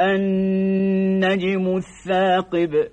النجم الثاقب.